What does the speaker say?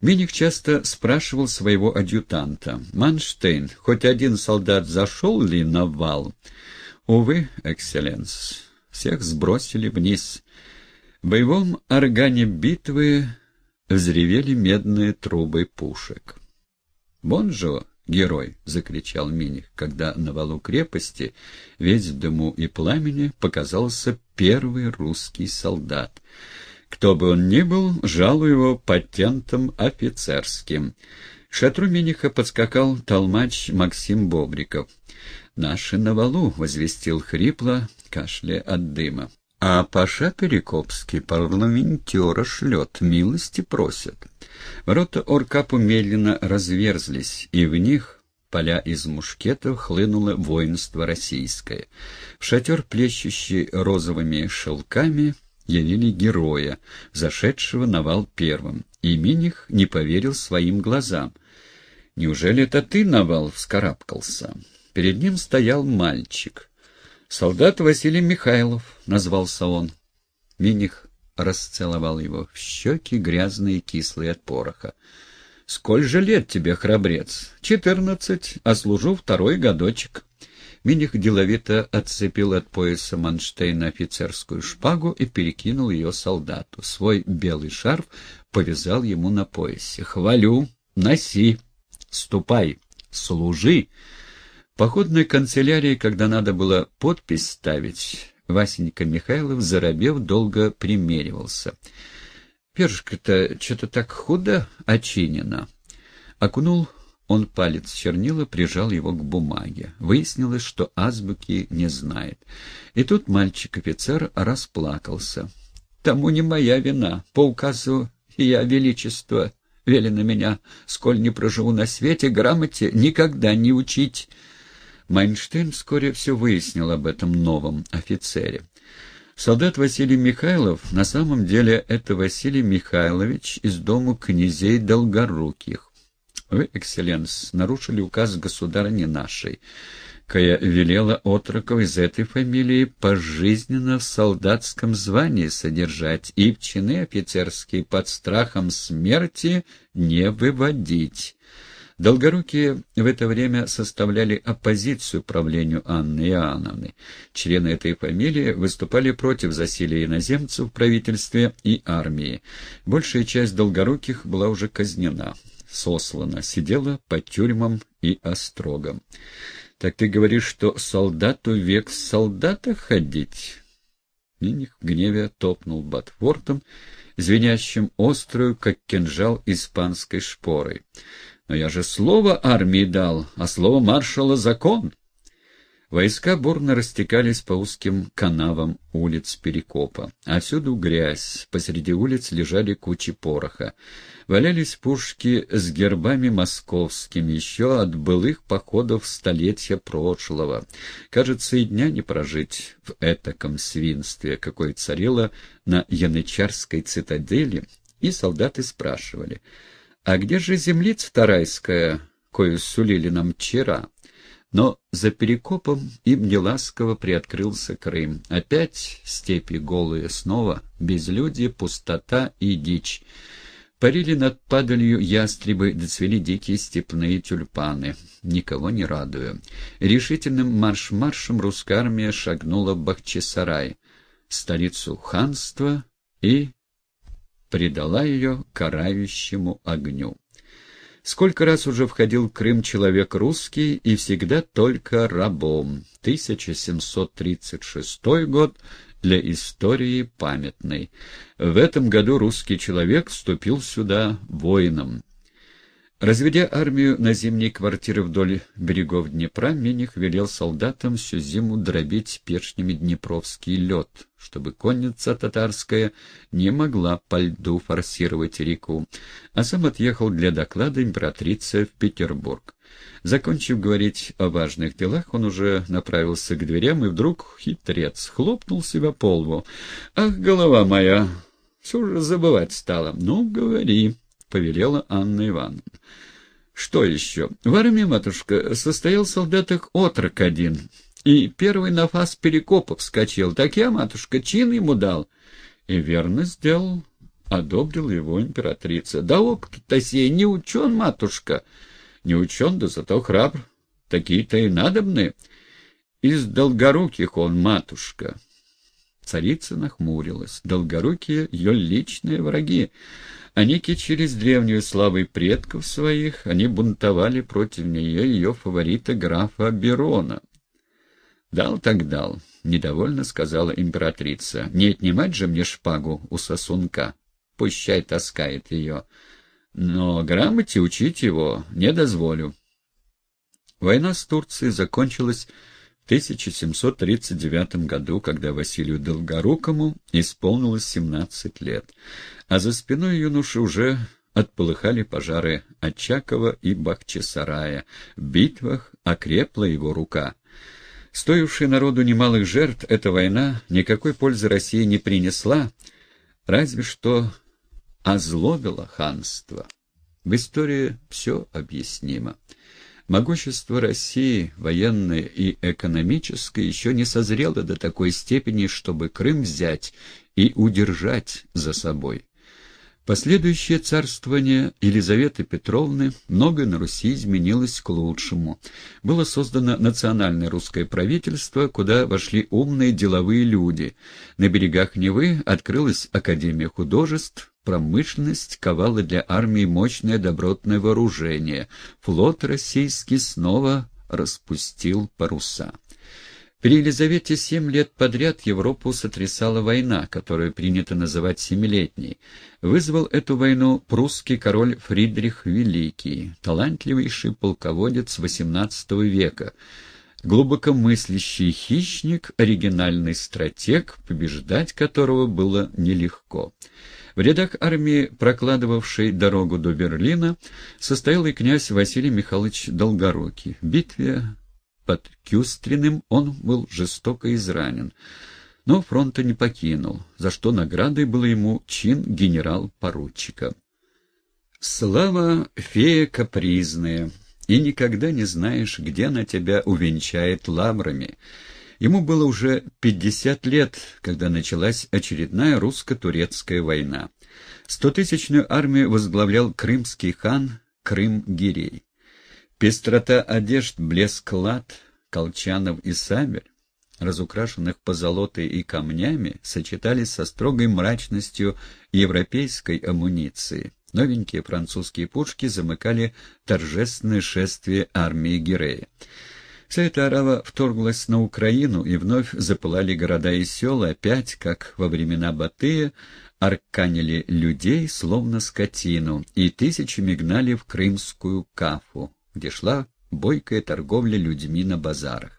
Миних часто спрашивал своего адъютанта. «Манштейн, хоть один солдат зашел ли на вал?» «Увы, экселленс, всех сбросили вниз. В боевом органе битвы взревели медные трубы пушек. «Бонжо, герой!» — закричал Миних, когда на валу крепости, весь в дыму и пламени, показался первый русский солдат — кто бы он ни был, жалую его патентом офицерским. К шатру Миниха подскакал толмач Максим Бобриков. «Наши на валу», — возвестил хрипло, кашля от дыма. «А Паша Перекопский парламентера шлет, милости просят». Ворота Оркапу медленно разверзлись, и в них поля из мушкетов хлынуло воинство российское. В шатер, плещущий розовыми шелками, явили героя, зашедшего на вал первым, и Миних не поверил своим глазам. «Неужели это ты на вал вскарабкался?» Перед ним стоял мальчик. «Солдат Василий Михайлов», — назвался он. Миних расцеловал его в щеки, грязные кислые от пороха. «Сколь же лет тебе, храбрец?» «Четырнадцать, а служу второй годочек». Миних деловито отцепил от пояса Манштейна офицерскую шпагу и перекинул ее солдату. Свой белый шарф повязал ему на поясе. «Хвалю! Носи! Ступай! Служи!» Походной канцелярии, когда надо было подпись ставить, Васенька Михайлов, заробев, долго примеривался. «Перышко-то что-то так худо очинено». Окунул он палец чернила, прижал его к бумаге. Выяснилось, что азбуки не знает. И тут мальчик-офицер расплакался. «Тому не моя вина. По указу я, величество, велено меня, сколь не проживу на свете, грамоте никогда не учить». Майнштейн вскоре все выяснил об этом новом офицере. Солдат Василий Михайлов, на самом деле это Василий Михайлович из дому князей Долгоруких. Вы, экселленс, нарушили указ государыни нашей, кая велела отроков из этой фамилии пожизненно в солдатском звании содержать и в чины офицерские под страхом смерти не выводить. Долгорукие в это время составляли оппозицию правлению Анны Иоанновны. Члены этой фамилии выступали против засилия иноземцев в правительстве и армии. Большая часть долгоруких была уже казнена сослана, сидела по тюрьмам и острогам. Так ты говоришь, что солдату век солдата ходить? Миних в гневе топнул Батфортом, звенящим острую, как кинжал испанской шпорой. Но я же слово армии дал, а слово маршала — закон. Войска бурно растекались по узким канавам улиц Перекопа. Отсюда грязь, посреди улиц лежали кучи пороха. Валялись пушки с гербами московскими, еще от былых походов столетия прошлого. Кажется, и дня не прожить в этаком свинстве, какое царило на янычарской цитадели, и солдаты спрашивали, «А где же землица Тарайская, кою сулили нам вчера?» Но за перекопом им неласково приоткрылся Крым. Опять степи голые, снова безлюдье, пустота и дичь. Парили над падалью ястребы, доцвели дикие степные тюльпаны, никого не радуя. Решительным марш-маршем русская армия шагнула в Бахчисарай, столицу ханства, и предала ее карающему огню. Сколько раз уже входил в Крым человек русский и всегда только рабом. 1736 год для истории памятный. В этом году русский человек вступил сюда воином. Разведя армию на зимние квартиры вдоль берегов Днепра, Миних велел солдатам всю зиму дробить першнями днепровский лед, чтобы конница татарская не могла по льду форсировать реку, а сам отъехал для доклада императрицы в Петербург. Закончив говорить о важных делах, он уже направился к дверям, и вдруг хитрец хлопнул себя по лбу. «Ах, голова моя! Все же забывать стала. Ну, говори!» — повелела Анна Ивановна. «Что еще? В армии, матушка, состоял в солдатах отрок один, и первый на фас Перекопов вскочил. Так я, матушка, чин ему дал». «И верно сделал. одобрила его императрица. Да опыт-то сей не учен, матушка. Не учен, да зато храбр. Такие-то и надобны. Из долгоруких он, матушка. Царица нахмурилась. Долгорукие — ее личные враги. Они кичились древнюю славой предков своих, они бунтовали против нее ее фаворита графа Берона. «Дал так дал», — недовольно сказала императрица. «Не отнимать же мне шпагу у сосунка. Пущай таскает ее. Но грамоте учить его не дозволю». Война с Турцией закончилась 1739 году, когда Василию Долгорукому исполнилось 17 лет, а за спиной юноши уже отполыхали пожары Очакова и Бахчисарая. В битвах окрепла его рука. Стоившая народу немалых жертв, эта война никакой пользы России не принесла, разве что озлобила ханство. В истории все объяснимо. Могущество России, военное и экономическое, еще не созрело до такой степени, чтобы Крым взять и удержать за собой. Последующее царствование Елизаветы Петровны многое на Руси изменилось к лучшему. Было создано национальное русское правительство, куда вошли умные деловые люди. На берегах Невы открылась Академия художеств, промышленность ковала для армии мощное добротное вооружение. Флот российский снова распустил паруса. При Елизавете семь лет подряд Европу сотрясала война, которую принято называть Семилетней. Вызвал эту войну прусский король Фридрих Великий, талантливейший полководец XVIII века, глубокомыслящий хищник, оригинальный стратег, побеждать которого было нелегко. В рядах армии, прокладывавшей дорогу до Берлина, состоял и князь Василий Михайлович Долгорукий. В битве под Кюстриным он был жестоко изранен, но фронта не покинул, за что наградой был ему чин генерал-поручика. Слава фея капризная, и никогда не знаешь, где она тебя увенчает лаврами. Ему было уже 50 лет, когда началась очередная русско-турецкая война. Стотысячную армию возглавлял крымский хан Крым-Гирей. Пестрота одежд, блеск лад, колчанов и сабель, разукрашенных позолотой и камнями, сочетались со строгой мрачностью европейской амуниции. Новенькие французские пушки замыкали торжественное шествие армии Гирея. Вся эта арава вторглась на Украину, и вновь запылали города и села, опять, как во времена Батыя, арканили людей, словно скотину, и тысячами гнали в крымскую Кафу, где шла бойкая торговля людьми на базарах.